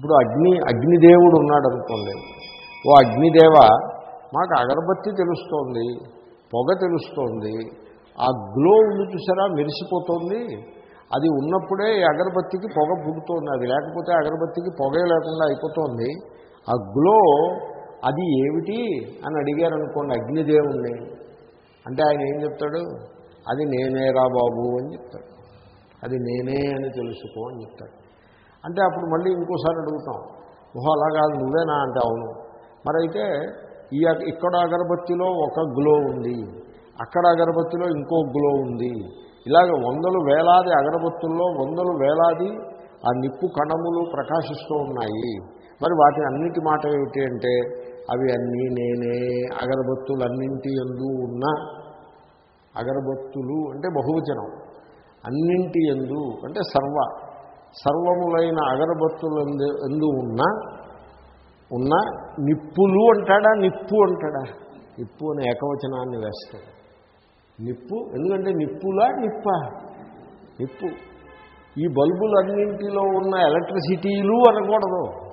ఇప్పుడు అగ్ని అగ్నిదేవుడు ఉన్నాడు అనుకోండి. ఓ అగ్నిదేవ మాకు అగరబత్తి తెలుస్తోంది పొగ తెలుస్తోంది ఆ గ్లో ఉంది చూసారా మెరిసిపోతుంది. అది ఉన్నప్పుడే ఈ అగరబత్తికి పొగ పుడుతోంది. అది లేకపోతే అగరబత్తికి పొగే లేకుండా అయిపోతుంది. ఆ గ్లో అది ఏమిటి అని అడిగారు అనుకోండి అగ్నిదేవుణ్ణి. అంటే ఆయన ఏం చెప్తాడు? అది నేనేరా బాబు అని చెప్తాడు. అది నేనే అని తెలుసుకో అని చెప్తాడు. అంటే అప్పుడు మళ్ళీ ఇంకోసారి అడుగుతాం ఓహో అలా కాదు నువ్వేనా? అంటే అవును. మరైతే ఈ ఇక్కడ అగరబత్తిలో ఒక గ్లో ఉంది అక్కడ అగరబత్తిలో ఇంకో గ్లో ఉంది. ఇలాగ వందలు వేలాది అగరబత్తుల్లో వందలు వేలాది ఆ నిప్పు కణములు ప్రకాశిస్తూ ఉన్నాయి. మరి వాటి అన్నిటి మాట ఏమిటి అంటే అవి అన్నీ నేనే అగరబత్తులన్నింటి ఎందు ఉన్న అగరబత్తులు అంటే బహువచనం. అన్నింటి ఎందు అంటే సర్వ. సర్వములైన అగరబత్తులందు ఎందు ఉన్న ఉన్న నిప్పులు అంటాడా? నిప్పు అంటాడా? నిప్పు అనే ఏకవచనాన్ని వేస్తాడు. నిప్పు ఎందుకంటే నిప్పులా? నిప్ప? నిప్పు. ఈ బల్బులన్నింటిలో ఉన్న ఎలక్ట్రిసిటీలు అనకూడదు.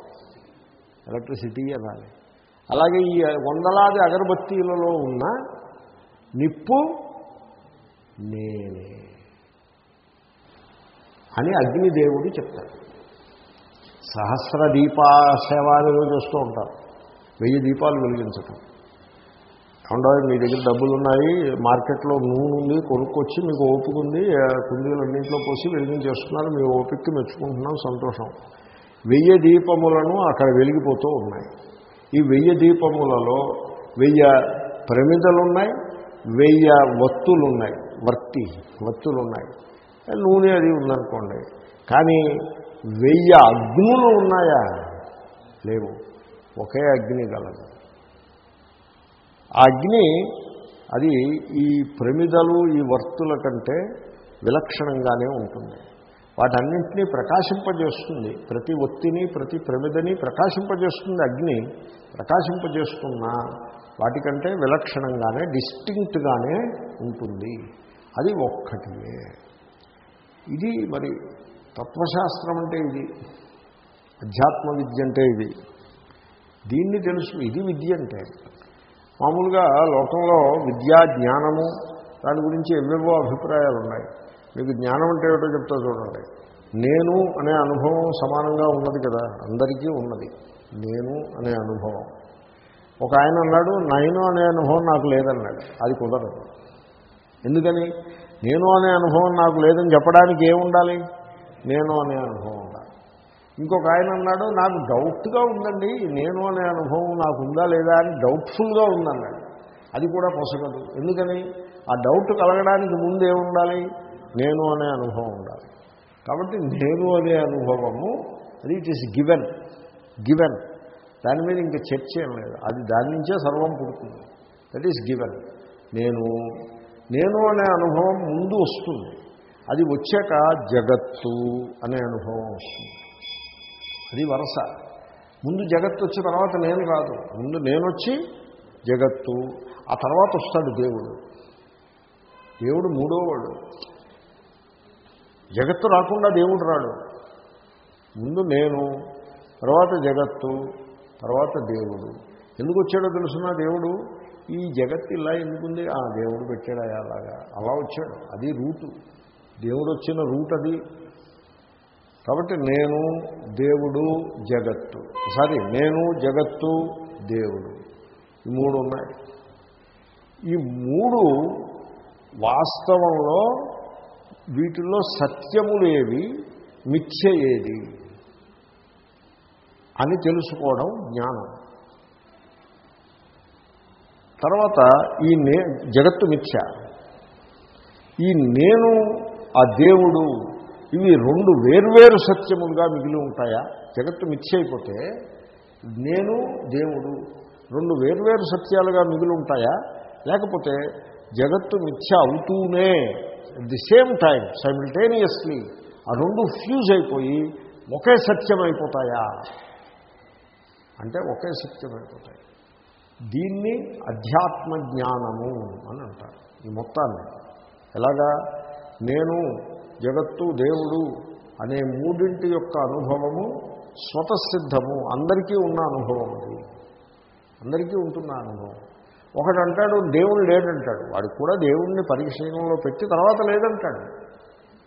ఎలక్ట్రిసిటీ అనాలి. అలాగే ఈ వందలాది అగరబత్తీలలో ఉన్న నిప్పు నేనే. అని అగ్నిదేవుడు చెప్తాడు. సహస్ర దీపా సేవాలు చేస్తూ ఉంటారు. వెయ్యి దీపాలు వెలిగించటం. ఏమంటే మీ దగ్గర డబ్బులు ఉన్నాయి మార్కెట్లో నూనె ఉంది కొనుక్కొచ్చి మీకు ఓపిక ఉంది కుండీలు అన్నింటిలో పోసి వెలిగించేస్తున్నారు మీ ఓపికకి మెచ్చుకుంటున్నాం సంతోషం. వెయ్యి దీపములను అక్కడ వెలిగిపోతూ ఉన్నాయి. ఈ వెయ్యి దీపములలో వెయ్యి ప్రమిదలు ఉన్నాయి వెయ్యి వత్తులు ఉన్నాయి వర్తి వత్తులు ఉన్నాయి నూనె అది ఉందనుకోండి. కానీ వెయ్యి అగ్నులు ఉన్నాయా? లేవు. ఒకే అగ్ని గలదు. ఆ అగ్ని అది ఈ ప్రమిదలు ఈ వర్తుల కంటే విలక్షణంగానే ఉంటుంది. వాటన్నింటినీ ప్రకాశింపజేస్తుంది. ప్రతి ఒత్తిని ప్రతి ప్రమిదని ప్రకాశింపజేస్తుంది అగ్ని. ప్రకాశింపజేస్తున్న వాటికంటే విలక్షణంగానే డిస్టింక్ట్గానే ఉంటుంది. అది ఒక్కటియే. ఇది మరి తత్వశాస్త్రం అంటే ఇది. అధ్యాత్మ విద్య అంటే ఇది. దీన్ని తెలుసు. ఇది విద్య అంటే. మామూలుగా లోకంలో విద్యా జ్ఞానము దాని గురించి ఎవేవో అభిప్రాయాలు ఉన్నాయి. మీకు జ్ఞానం అంటే ఏమిటో చెప్తా చూడండి. నేను అనే అనుభవం సమానంగా ఉన్నది కదా. అందరికీ ఉన్నది. నేను అనే అనుభవం. ఒక ఆయన అన్నాడు నేను అనే అనుభవం నాకు లేదన్నాడు. అది కుదరదు. ఎందుకని? నేను అనే అనుభవం నాకు లేదని చెప్పడానికి ఏముండాలి నేను అనే అనుభవం ఉండాలి. ఇంకొక ఆయన అన్నాడు నాకు డౌట్గా ఉందండి నేను అనే అనుభవం నాకు ఉందా లేదా అని డౌట్ఫుల్గా ఉందన్నాడు. అది కూడా పొసగదు. ఎందుకని? ఆ డౌట్ కలగడానికి ముందు ఏముండాలి నేను అనే అనుభవం ఉండాలి. కాబట్టి నేను అనే అనుభవము అది ఇట్ ఈస్ గివెన్ గివెన్ దాని మీద ఇంకా చర్చ ఏం లేదు. అది దాని నుంచే సర్వం పుడుతుంది. దట్ ఈస్ గివెన్ నేను నేను అనే అనుభవం ముందు వస్తుంది. అది వచ్చాక జగత్తు అనే అనుభవం వస్తుంది. అది వరస. ముందు జగత్తు వచ్చిన తర్వాత నేను కాదు. ముందు నేను వచ్చి జగత్తు. ఆ తర్వాత వస్తాడు దేవుడు. దేవుడు మూడోవాడు. జగత్తు రాకుండా దేవుడు రాడు. ముందు నేను తర్వాత జగత్తు తర్వాత దేవుడు. ఎందుకు వచ్చాడో తెలుసున్నా దేవుడు? ఈ జగత్తు ఇలా ఎందుకుంది? ఆ దేవుడు పెట్టాడు అలాగా. అలా వచ్చాడు. అది రూటు. దేవుడు వచ్చిన రూట్ అది. కాబట్టి నేను దేవుడు జగత్తు. సారీ నేను జగత్తు దేవుడు. ఈ మూడు ఉన్నాయి. ఈ మూడు వాస్తవంలో వీటిల్లో సత్యములేవి మిథ్య ఏది? అని తెలుసుకోవడం జ్ఞానం. తర్వాత ఈ నే జగత్తు మిథ్య. ఈ నేను ఆ దేవుడు ఇవి రెండు వేర్వేరు సత్యములుగా మిగిలి ఉంటాయా? జగత్తు మిథ్య అయిపోతే నేను దేవుడు రెండు వేర్వేరు సత్యాలుగా మిగిలి ఉంటాయా? లేకపోతే జగత్తు మిథ్య అవుతూనే at the same time simultaneously ఆ రెండు ఫ్యూజ్ అయిపోయి ఒకే సత్యం అయిపోతాయా అంటే ఒకే సత్యం అయిపోతాయి దీన్ని అధ్యాత్మ జ్ఞానము అని అంటారు. ఈ మొత్తాన్ని. ఎలాగా? నేను జగత్తు దేవుడు అనే మూడింటి యొక్క అనుభవము స్వతసిద్ధము. అందరికీ ఉన్న అనుభవం అది. అందరికీ ఉంటున్న అనుభవం. ఒకడంటాడు దేవుడు లేడంటాడు. వాడికి కూడా దేవుణ్ణి పరిశీలనలో పెట్టి తర్వాత లేదంటాడు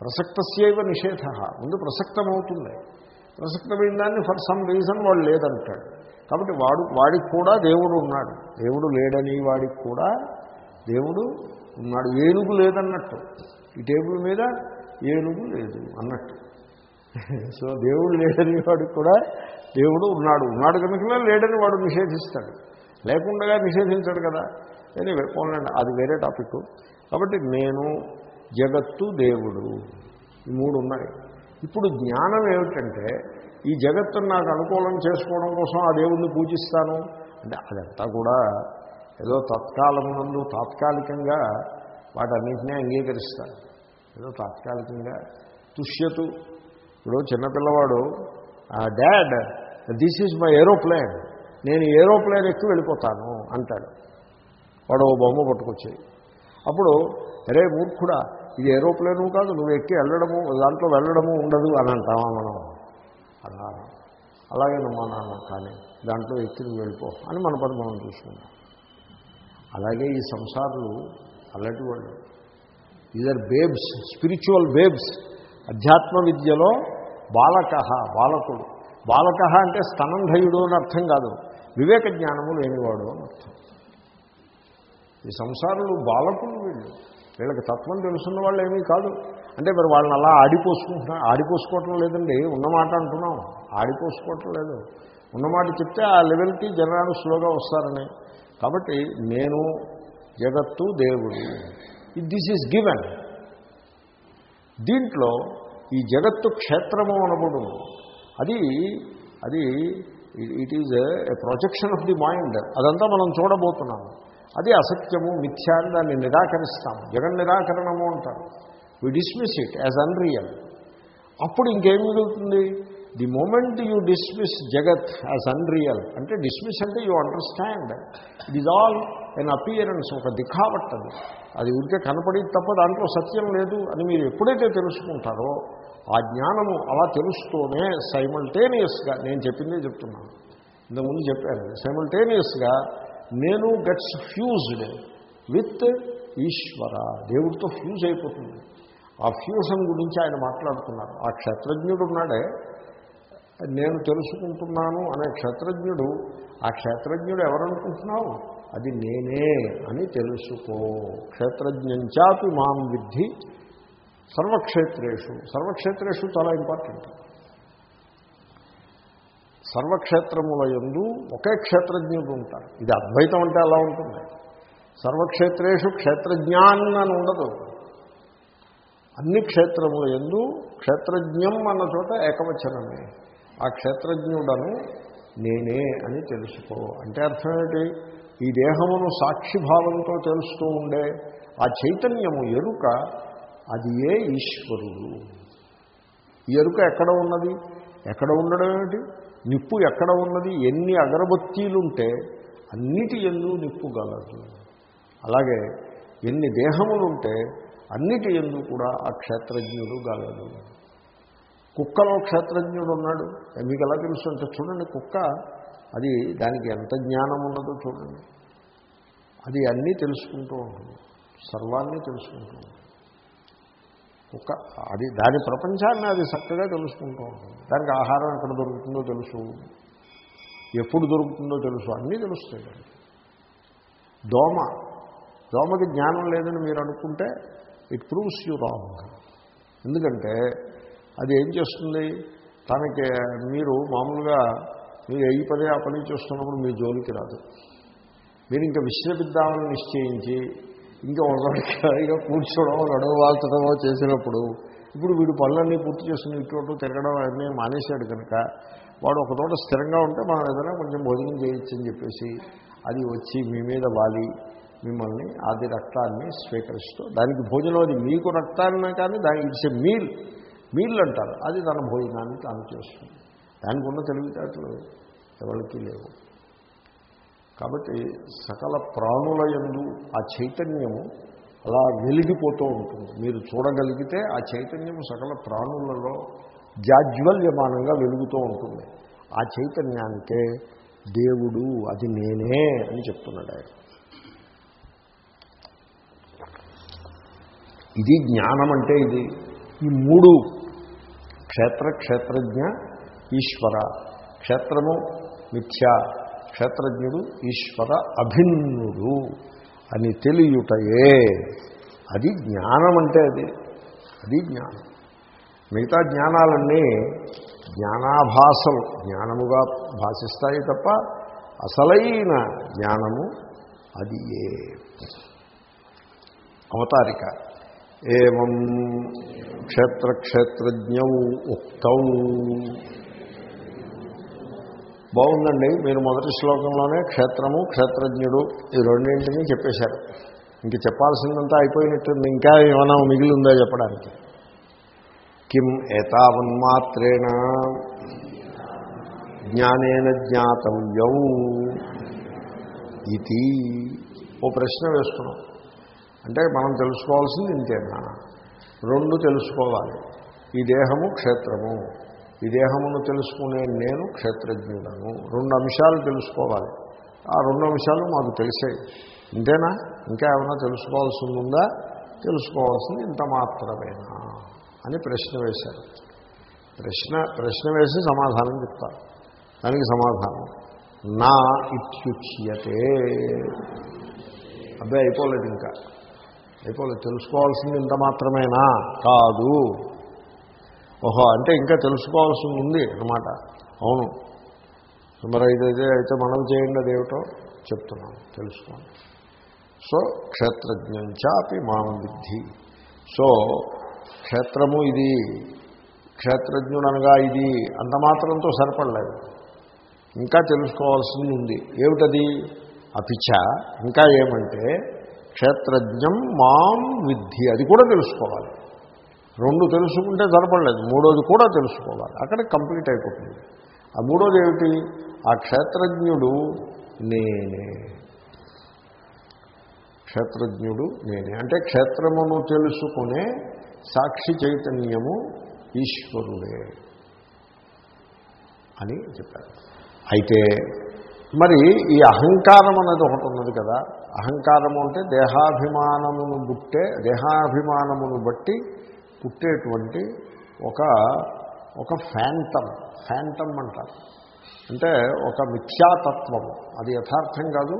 ప్రసక్తస్యవ నిషేధ. ముందు ప్రసక్తమవుతుంది. ప్రసక్తమైన దాన్ని ఫర్ సమ్ రీజన్ వాడు లేదంటాడు. కాబట్టి వాడు వాడికి కూడా దేవుడు ఉన్నాడు. దేవుడు లేడని వాడికి కూడా దేవుడు ఉన్నాడు. ఏనుగు లేదన్నట్టు. ఈ టేబుల్ మీద ఏనుగు లేదు అన్నట్టు. సో దేవుడు లేడని వాడికి కూడా దేవుడు ఉన్నాడు. ఉన్నాడు కనుక లేడని వాడు నిషేధిస్తాడు. లేకుండా నిషేధించాడు కదా. అని పోలండి అది వేరే టాపిక్. కాబట్టి నేను జగత్తు దేవుడు. ఈ మూడు ఉన్నాయి. ఇప్పుడు జ్ఞానం ఏమిటంటే ఈ జగత్తును నాకు అనుకూలం చేసుకోవడం కోసం ఆ దేవుణ్ణి పూజిస్తాను. అంటే అదంతా కూడా ఏదో తత్కాలమునందు తాత్కాలికంగా వాటన్నింటినీ అంగీకరిస్తాను. ఏదో తాత్కాలికంగా తుష్యతు. ఇప్పుడు చిన్నపిల్లవాడు dad this is my aeroplane. నేను ఏరోప్లేన్ ఎక్కి వెళ్ళిపోతాను అంటాడు. వాడు ఓ బొమ్మ పట్టుకొచ్చాయి. అప్పుడు అరే మూర్ఖుడా ఇది ఏరోప్లేను కాదు నువ్వు ఎక్కి వెళ్ళడము దాంట్లో వెళ్ళడము ఉండదు అని అంటామా మనం? అలా అలాగే మా నాన్న కానీ దాంట్లో ఎక్కి నువ్వు వెళ్ళిపో అని మన పని మనం చూసుకుంటాం. అలాగే ఈ సంసారులు అలాంటి వాళ్ళు. ఇదర్ బేబ్స్ స్పిరిచువల్ బేబ్స్ అధ్యాత్మ విద్యలో బాలక బాలకుడు. బాలక అంటే స్తనంధయుడు అని అర్థం కాదు. వివేక జ్ఞానము లేనివాడు అని అర్థం. ఈ సంసారులు బాలకులు వీళ్ళు. వీళ్ళకి తత్వం తెలుసున్న వాళ్ళు ఏమీ కాదు. అంటే మరి వాళ్ళని అలా ఆడిపోసుకుంటున్నా ఆడిపోసుకోవటం లేదండి. ఉన్నమాట అంటున్నాం. ఆడిపోసుకోవటం లేదు. ఉన్నమాట చెప్తే ఆ లెవెల్కి జనాలు స్లోగా వస్తారని. కాబట్టి నేను జగత్తు దేవుడు దిస్ ఈజ్ గివెన్. దీంట్లో ఈ జగత్తు క్షేత్రము అనబడు అది అది it is a projection of the mind. అదంతా మనం చూడబోతున్నాము. అది అసత్యము మిథ్యా అని దాన్ని నిరాకరిస్తాము. జగన్ నిరాకరణము అంటారు. We dismiss it as unreal అప్పుడు ఇంకేం మిగులుతుంది? ది మూమెంట్ యూ డిస్మిస్ జగత్ యాజ్ అన్రియల్ అంటే డిస్మిస్ అంటే you understand it is all an appearance ఒక దిఖావట్ అది. అది ఊరికే కనపడి తప్ప దాంట్లో సత్యం లేదు అని మీరు ఎప్పుడైతే తెలుసుకుంటారో ఆ జ్ఞానము అలా తెలుస్తూనే సైమల్టేనియస్గా నేను చెప్పిందే చెప్తున్నాను. ఇంతకుముందు చెప్పాను సైమల్టేనియస్గా నేను గెట్స్ ఫ్యూజ్డ్ విత్ ఈశ్వర. దేవుడితో ఫ్యూజ్ అయిపోతుంది. ఆ ఫ్యూజన్ గురించి ఆయన మాట్లాడుతున్నారు. ఆ క్షేత్రజ్ఞుడు ఉన్నాడే. నేను తెలుసుకుంటున్నాను అనే క్షేత్రజ్ఞుడు ఆ క్షేత్రజ్ఞుడు ఎవరనుకుంటున్నావు? అది నేనే అని తెలుసుకో. క్షేత్రజ్ఞంచాపి మాం విద్ధి. సర్వక్షేత్రేషు. సర్వక్షేత్రేషు చాలా ఇంపార్టెంట్ సర్వక్షేత్రముల ఎందు ఒకే క్షేత్రజ్ఞుడు ఉంటారు ఇది అద్వైతం అంటే అలా ఉంటుంది. సర్వక్షేత్రేషు క్షేత్రజ్ఞాన్ అని ఉండదు. అన్ని క్షేత్రముల ఎందు క్షేత్రజ్ఞం అన్న చోట ఏకవచనమే. ఆ క్షేత్రజ్ఞుడను నేనే అని తెలుసుకో. అంటే అర్థం ఏంటి? ఈ దేహమును సాక్షిభావంతో తెలుస్తూ ఉండే ఆ చైతన్యము ఎరుక అది ఏ ఈశ్వరుడు? ఎరుక ఎక్కడ ఉన్నది? ఎక్కడ ఉండడం ఏమిటి? నిప్పు ఎక్కడ ఉన్నది ఎన్ని అగరబత్తీలుంటే అన్నిటి ఎందు నిప్పు గలదు. అలాగే ఎన్ని దేహములుంటే అన్నిటి ఎందు కూడా ఆ క్షేత్రజ్ఞుడు గలదు కుక్కలో క్షేత్రజ్ఞుడు ఉన్నాడు మీకు ఎలా తెలుసు అంటే చూడండి కుక్క అది దానికి ఎంత జ్ఞానం ఉన్నదో చూడండి. అది అన్నీ తెలుసుకుంటూ ఉంటుంది. సర్వాన్ని తెలుసుకుంటూ ఉంటుంది. కుక్క అది దాని ప్రపంచాన్ని అది చక్కగా తెలుసుకుంటూ ఉంటుంది. దానికి ఆహారం ఎక్కడ దొరుకుతుందో తెలుసు. ఎప్పుడు దొరుకుతుందో తెలుసు. అన్నీ తెలుస్తాయి దానికి. దోమ. దోమకి జ్ఞానం లేదని మీరు అనుకుంటే ఇట్ ప్రూవ్స్ యూ రాంగ్ ఎందుకంటే అది ఏం చేస్తుంది? తనకి మీరు మామూలుగా మీరు ఏ పని ఆ పని చేస్తున్నప్పుడు మీ జోలికి రాదు. మీరు ఇంకా విశ్వవిద్యాలను నిశ్చయించి ఇంకా ఒకరిగా కూర్చోవడం నడువు వాల్చడమో చేసినప్పుడు ఇప్పుడు వీడు పనులన్నీ పూర్తి చేసుకుని ఇటువంటి తిరగడం అన్నీ మానేశాడు కనుక వాడు ఒకచోట స్థిరంగా ఉంటే మనం ఏదైనా కొంచెం భోజనం చేయొచ్చు అని చెప్పేసి అది వచ్చి మీ మీద వాలి మిమ్మల్ని ఆది రక్తాన్ని స్వీకరిస్తూ దానికి భోజనం అది మీకు రక్తాన్ని కానీ దానికి ఇట్స్ మీల్ మీల్ అంటారు. అది తన భోజనాన్ని తాను చేస్తుంది. దానికి ఉన్న తెలివితేటలు ఎవరికి లేవు. కాబట్టి సకల ప్రాణుల ఎందు ఆ చైతన్యము అలా వెలిగిపోతూ ఉంటుంది. మీరు చూడగలిగితే ఆ చైతన్యము సకల ప్రాణులలో జాజ్వల్యమానంగా వెలుగుతూ ఉంటుంది. ఆ చైతన్యానికే దేవుడు అది నేనే అని చెప్తున్నాడు ఆయన. ఇది జ్ఞానం అంటే ఇది. ఈ మూడు క్షేత్ర క్షేత్రజ్ఞ ఈశ్వర క్షేత్రము మిథ్య క్షేత్రజ్ఞుడు ఈశ్వర అభిన్నుడు అని తెలియుటయే. అది జ్ఞానం అంటే అది. అది జ్ఞానం. మిగతా జ్ఞానాలన్నీ జ్ఞానాభాసలు. జ్ఞానముగా భాషిస్తాయి తప్ప అసలైన జ్ఞానము అది ఏ. అవతారిక. ఏం క్షేత్రక్షేత్రజ్ఞౌ ఉక్తం. బాగుందండి. మీరు మొదటి శ్లోకంలోనే క్షేత్రము క్షేత్రజ్ఞుడు ఈ రెండింటినీ చెప్పేశారు. ఇంక చెప్పాల్సిందంతా అయిపోయినట్టుంది. ఇంకా ఏమైనా మిగిలి ఉందా చెప్పడానికి? కిం ఏతావన్మాత్రేణ? జ్ఞానేన జ్ఞాతవ్యం. ఇది ఓ ప్రశ్న వేస్తున్నాం. అంటే మనం తెలుసుకోవాల్సింది ఇంతేనా? రెండు తెలుసుకోవాలి. ఈ దేహము క్షేత్రము. ఈ దేహమును తెలుసుకునే నేను క్షేత్రజ్ఞుడను. రెండు అంశాలు తెలుసుకోవాలి. ఆ రెండు అంశాలు మాకు తెలిసాయి. ఇంతేనా? ఇంకా ఏమైనా తెలుసుకోవాల్సింది ఉందా తెలుసుకోవాల్సింది ఇంత మాత్రమేనా? అని ప్రశ్న వేశారు. ప్రశ్న ప్రశ్న వేసి సమాధానం చెప్తారు దానికి సమాధానం. నా ఇత్యుచ్యతే. అబ్బాయి అయిపోలేదు ఇంకా. అయిపోలేదు. తెలుసుకోవాల్సింది ఇంత మాత్రమేనా? కాదు. ఓహో అంటే ఇంకా తెలుసుకోవాల్సింది ఉంది అన్నమాట. అవును. మరి ఇదైతే అయితే మనం చేయండి అదేమిటో చెప్తున్నాను తెలుసుకోండి. సో క్షేత్రజ్ఞంచాపి మాం విద్ధి. సో క్షేత్రము ఇది క్షేత్రజ్ఞుడనగా ఇది అంత మాత్రంతో సరిపడలేదు. ఇంకా తెలుసుకోవాల్సింది ఉంది. ఏమిటది? అపిచ ఇంకా ఏమంటే క్షేత్రజ్ఞం మాం విద్ధి. అది కూడా తెలుసుకోవాలి. రెండు తెలుసుకుంటే సరిపడలేదు మూడోది కూడా తెలుసుకోవాలి. అక్కడ కంప్లీట్ అయిపోతుంది. ఆ మూడోది ఏమిటి? ఆ క్షేత్రజ్ఞుడు నేనే. క్షేత్రజ్ఞుడు నేనే. అంటే క్షేత్రమును తెలుసుకునే సాక్షి చైతన్యము ఈశ్వరుడే అని చెప్పారు. అయితే మరి ఈ అహంకారం అనేది ఒకటి ఉన్నది కదా. అహంకారము అంటే దేహాభిమానమును బుట్టే దేహాభిమానమును బట్టి పుట్టేటువంటి ఒక ఒక ఫ్యాంటమ్ ఫ్యాంటమ్ అంటారు. అంటే ఒక మిథ్యాతత్వం. అది యథార్థం కాదు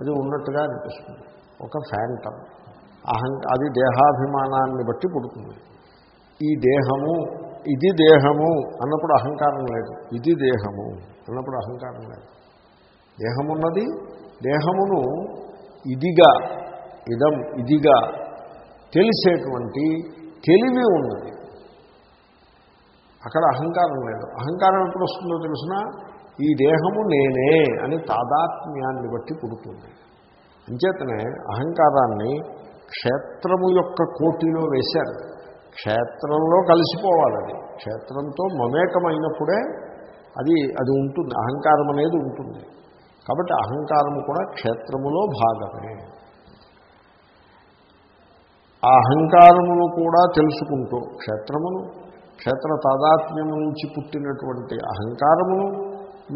అది ఉన్నట్టుగా అనిపిస్తుంది. ఒక ఫ్యాంటమ్ అహం అది దేహాభిమానాన్ని బట్టి పుడుతుంది. ఈ దేహము ఇది దేహము అన్నప్పుడు అహంకారం లేదు. ఇది దేహము అన్నప్పుడు అహంకారం లేదు. దేహమున్నది దేహమును ఇదిగా ఇదం ఇదిగా తెలిసేటువంటి తెలివి ఉన్నది. అక్కడ అహంకారం లేదు. అహంకారం ఎప్పుడు వస్తుందో తెలిసిన? ఈ దేహము నేనే అని తాదాత్మ్యాన్ని బట్టి పుడుతుంది. అంచేతనే అహంకారాన్ని క్షేత్రము యొక్క కోటిలో వేశారు. క్షేత్రంలో కలిసిపోవాలి అది. క్షేత్రంతో మమేకమైనప్పుడే అది అది ఉంటుంది. అహంకారం అనేది ఉంటుంది. కాబట్టి అహంకారము కూడా క్షేత్రములో భాగమే. ఆ అహంకారమును కూడా తెలుసుకుంటూ క్షేత్రమును క్షేత్ర తాదాత్మ్యము నుంచి పుట్టినటువంటి అహంకారమును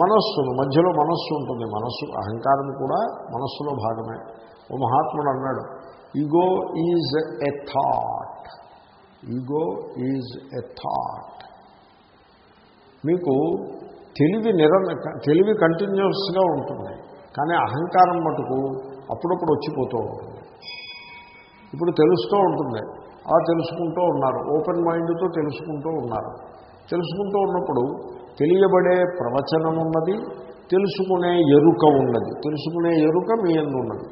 మనస్సును మధ్యలో మనస్సు ఉంటుంది మనస్సు అహంకారం కూడా మనస్సులో భాగమే. ఓ మహాత్ముడు అన్నాడు ego is a thought ego is a thought మీకు తెలివి నిరం తెలివి కంటిన్యూస్గా ఉంటుంది కానీ అహంకారం మటుకు అప్పుడప్పుడు వచ్చిపోతూ ఉంటుంది. ఇప్పుడు తెలుస్తూ ఉంటుంది. అలా తెలుసుకుంటూ ఉన్నారు. ఓపెన్ మైండ్తో తెలుసుకుంటూ ఉన్నారు. తెలుసుకుంటూ ఉన్నప్పుడు తెలియబడే ప్రవచనం ఉన్నది తెలుసుకునే ఎరుక ఉన్నది. తెలుసుకునే ఎరుక మీ ఎందు ఉన్నది.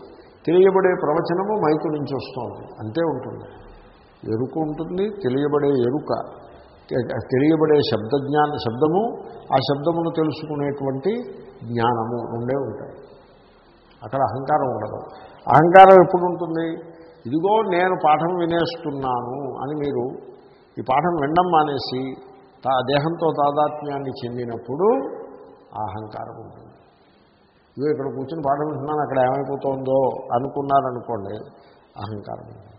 తెలియబడే ప్రవచనము మైకు నుంచి వస్తుంది. అంతే ఉంటుంది. ఎరుక ఉంటుంది తెలియబడే ఎరుక. తెలియబడే శబ్దజ్ఞాన శబ్దము ఆ శబ్దమును తెలుసుకునేటువంటి జ్ఞానము రెండే ఉంటాయి. అక్కడ అహంకారం ఉండదు. అహంకారం ఎప్పుడు ఉంటుంది? ఇదిగో నేను పాఠం వినేస్తున్నాను అని మీరు ఈ పాఠం వినడం మానేసి తా దేహంతో తాదాత్మ్యాన్ని చెందినప్పుడు అహంకారం ఉంటుంది. ఇదిగో ఇక్కడ కూర్చుని పాఠం వింటున్నాను అక్కడ ఏమైపోతుందో అనుకున్నారనుకోండి అహంకారం ఉంటుంది.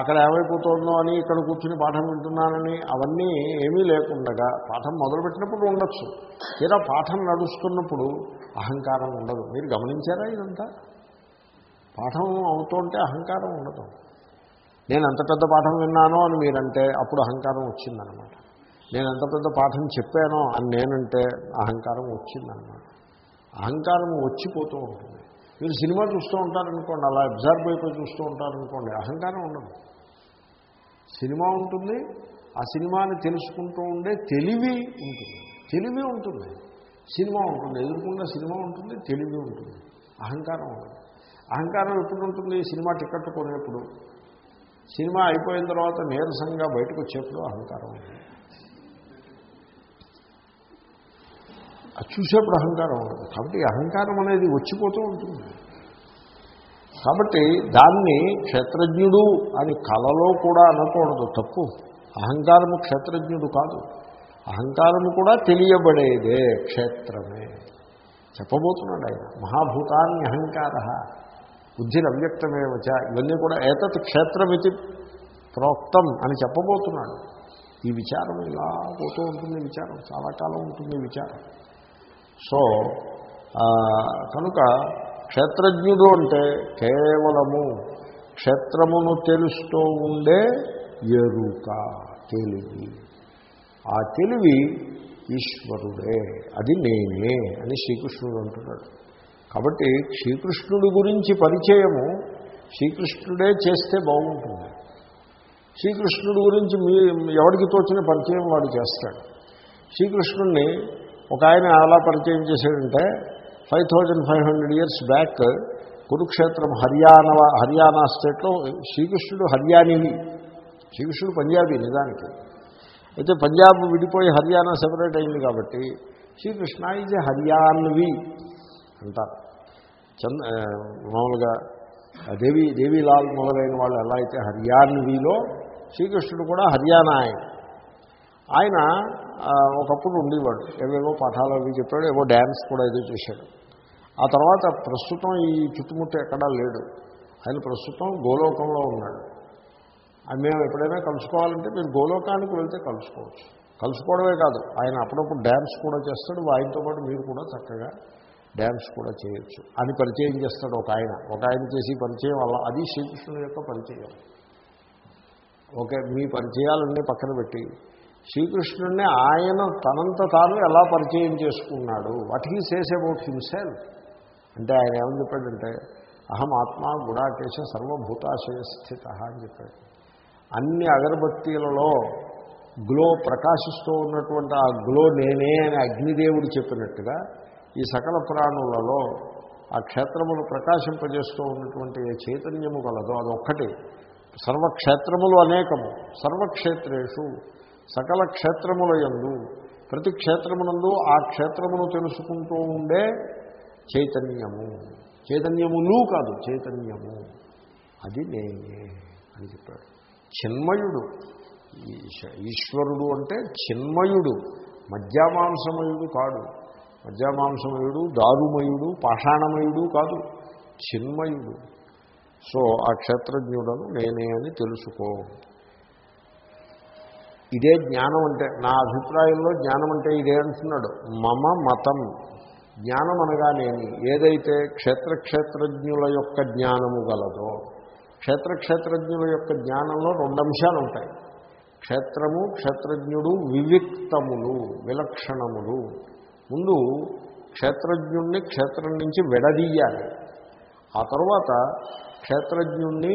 అక్కడ ఏమైపోతుందో అని ఇక్కడ కూర్చుని పాఠం వింటున్నానని అవన్నీ ఏమీ లేకుండగా పాఠం మొదలుపెట్టినప్పుడు ఉండొచ్చు. తీరా పాఠం నడుస్తున్నప్పుడు అహంకారం ఉండదు. మీరు గమనించారా ఇదంతా? పాఠం అవుతుంటే అహంకారం ఉండదు. నేను ఎంత పెద్ద పాఠం విన్నానో అని మీరంటే అప్పుడు అహంకారం వచ్చిందనమాట. నేను ఎంత పెద్ద పాఠం చెప్పానో అని నేనంటే అహంకారం వచ్చిందనమాట. అహంకారం వచ్చిపోతూ ఉంటుంది. మీరు సినిమా చూస్తూ ఉంటారనుకోండి అలా అబ్జర్వ్ అయిపోయి చూస్తూ ఉంటారనుకోండి అహంకారం ఉండదు. సినిమా ఉంటుంది ఆ సినిమాని తెలుసుకుంటూ ఉండే తెలివి ఉంటుంది. తెలివి ఉంటుంది. సినిమా ఉంటుంది ఎదుర్కొన్న సినిమా ఉంటుంది తెలివి ఉంటుంది. అహంకారం ఉండదు. అహంకారం ఎప్పుడు ఉంటుంది సినిమా టికెట్ కొనేప్పుడు. సినిమా అయిపోయిన తర్వాత నీరసంగా బయటకు వచ్చేప్పుడు అహంకారం ఉంటుంది చూసేప్పుడు అహంకారం ఉండదు. కాబట్టి అహంకారం అనేది వచ్చిపోతూ ఉంటుంది. కాబట్టి దాన్ని క్షేత్రజ్ఞుడు అని కలలో కూడా అనకూడదు. తప్పు. అహంకారము క్షేత్రజ్ఞుడు కాదు. అహంకారము కూడా తెలియబడేదే క్షేత్రమే. చెప్పబోతున్నాడు ఆయన. మహాభూతాన్ని అహంకార బుద్ధిరవ్యక్తమేవచ ఇవన్నీ కూడా ఏతత్ క్షేత్రమితి ప్రోక్తం అని చెప్పబోతున్నాడు. ఈ విచారం ఇలా పోతూ ఉంటుంది విచారం. చాలా కాలం ఉంటుంది విచారం. సో కనుక క్షేత్రజ్ఞుడు అంటే కేవలము క్షేత్రమును తెలుస్తూ ఉండే ఎరుక తెలివి. ఆ తెలివి ఈశ్వరుడే అది నేనే అని శ్రీకృష్ణుడు అంటున్నాడు. కాబట్టి శ్రీకృష్ణుడి గురించి పరిచయము శ్రీకృష్ణుడే చేస్తే బాగుంటుంది. శ్రీకృష్ణుడి గురించి మీ ఎవరికి తోచిన పరిచయం వాడు చేస్తాడు. శ్రీకృష్ణుడిని ఒక ఆయన అలా పరిచయం చేశాడంటే five thousand five hundred years back Kurukshetra Haryana Haryana స్టేట్లో శ్రీకృష్ణుడు హర్యానీవి శ్రీకృష్ణుడు పంజాబీ నిజానికి. అయితే పంజాబ్ విడిపోయి హర్యానా సెపరేట్ అయింది కాబట్టి శ్రీకృష్ణ ఈజ్ హర్యాన్వి. అంటారు చంద మామూలుగా దేవి దేవీలాల్ మొదలైన వాళ్ళు ఎలా అయితే హర్యాన్వీలో శ్రీకృష్ణుడు కూడా హర్యానా ఆయన. ఆయన ఒకప్పుడు ఉండేవాడు. ఏవేవో పాఠాలు అవి చెప్పాడు ఏవో డ్యాన్స్ కూడా ఏదో చేశాడు. ఆ తర్వాత ప్రస్తుతం ఈ చుట్టుముట్టు ఎక్కడా లేడు. ఆయన ప్రస్తుతం గోలోకంలో ఉన్నాడు. మేము ఎప్పుడైనా కలుసుకోవాలంటే మీరు గోలోకానికి వెళ్తే కలుసుకోవచ్చు. కలుసుకోవడమే కాదు ఆయన అప్పుడప్పుడు డ్యాన్స్ కూడా చేస్తాడు ఆయనతో పాటు మీరు కూడా చక్కగా డ్యాన్స్ కూడా చేయొచ్చు. అని పరిచయం చేస్తాడు ఒక ఆయన. ఒక ఆయన చేసి పరిచయం అలా అది శ్రీకృష్ణుని యొక్క పరిచయం. ఓకే మీ పరిచయాలన్నీ పక్కన పెట్టి. శ్రీకృష్ణుడిని ఆయన తనంత తాను ఎలా పరిచయం చేసుకున్నాడు? What he says about himself అంటే ఆయన ఏమని చెప్పాడంటే అహం ఆత్మ గుడాకేశ సర్వభూతాశయ స్థిత అని చెప్పాడు. అన్ని అగరబత్తీలలో గ్లో ప్రకాశిస్తూ ఉన్నటువంటి ఆ గ్లో నేనే అని అగ్నిదేవుడు చెప్పినట్టుగా ఈ సకల ప్రాణులలో ఆ క్షేత్రములు ప్రకాశింపజేస్తూ ఉన్నటువంటి ఏ చైతన్యము కలదో అదొక్కటి. సర్వక్షేత్రములు అనేకము. సర్వక్షేత్రేషు సకల క్షేత్రముల యందు ప్రతి క్షేత్రమునందు ఆ క్షేత్రమును తెలుసుకుంటూ ఉండే చైతన్యము. చైతన్యములు కాదు చైతన్యము. అది నేనే అని చెప్పాడు. చిన్మయుడు. ఈశ్వరుడు అంటే చిన్మయుడు. మధ్యామాంసమయుడు కాడు. మధ్యామాంసమయుడు దారుమయుడు పాషాణమయుడు కాదు చిన్మయుడు. సో ఆ క్షేత్రజ్ఞుడను నేనే అని తెలుసుకో. ఇదే జ్ఞానం అంటే నా అభిప్రాయంలో జ్ఞానం అంటే ఇదే అంటున్నాడు. మమ మతం. జ్ఞానం అనగానేమి? ఏదైతే క్షేత్రక్షేత్రజ్ఞుల యొక్క జ్ఞానము గలదో క్షేత్రక్షేత్రజ్ఞుల యొక్క జ్ఞానంలో రెండు అంశాలు ఉంటాయి క్షేత్రము క్షేత్రజ్ఞుడు వివిక్తములు విలక్షణములు. ముందు క్షేత్రజ్ఞుణ్ణి క్షేత్రం నుంచి విడదీయాలి. ఆ తర్వాత క్షేత్రజ్ఞుణ్ణి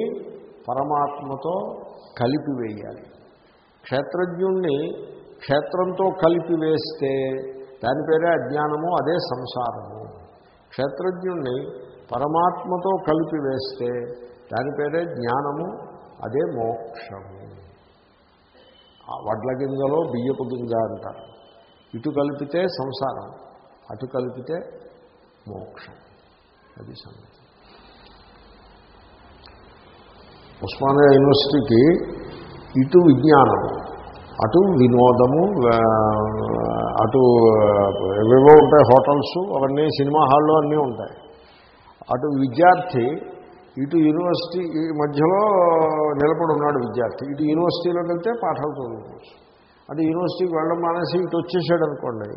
పరమాత్మతో కలిపివేయాలి. క్షేత్రజ్ఞుణ్ణి క్షేత్రంతో కలిపివేస్తే దాని పేరే అజ్ఞానము అదే సంసారము. క్షేత్రజ్ఞుణ్ణి పరమాత్మతో కలిపివేస్తే దాని పేరే జ్ఞానము అదే మోక్షము. ఆ వడ్ల గింజలో బియ్యపు గింజ అంటారు. ఇటు కలిపితే సంసారం అటు కలిపితే మోక్షం. అది సంగతి. ఉస్మానియా యూనివర్సిటీకి ఇటు విజ్ఞానం అటు వినోదము అటు ఏవేవో ఉంటాయి హోటల్స్ అవన్నీ సినిమా హాల్లో అన్నీ ఉంటాయి. అటు విద్యార్థి ఇటు యూనివర్సిటీ ఈ మధ్యలో నిలబడి ఉన్నాడు విద్యార్థి. ఇటు యూనివర్సిటీలోకి వెళ్తే పాఠాలు చదువుకోవచ్చు. అది యూనివర్సిటీకి వెళ్ళడం మానేసి ఇటు వచ్చేసాడు అనుకోండి.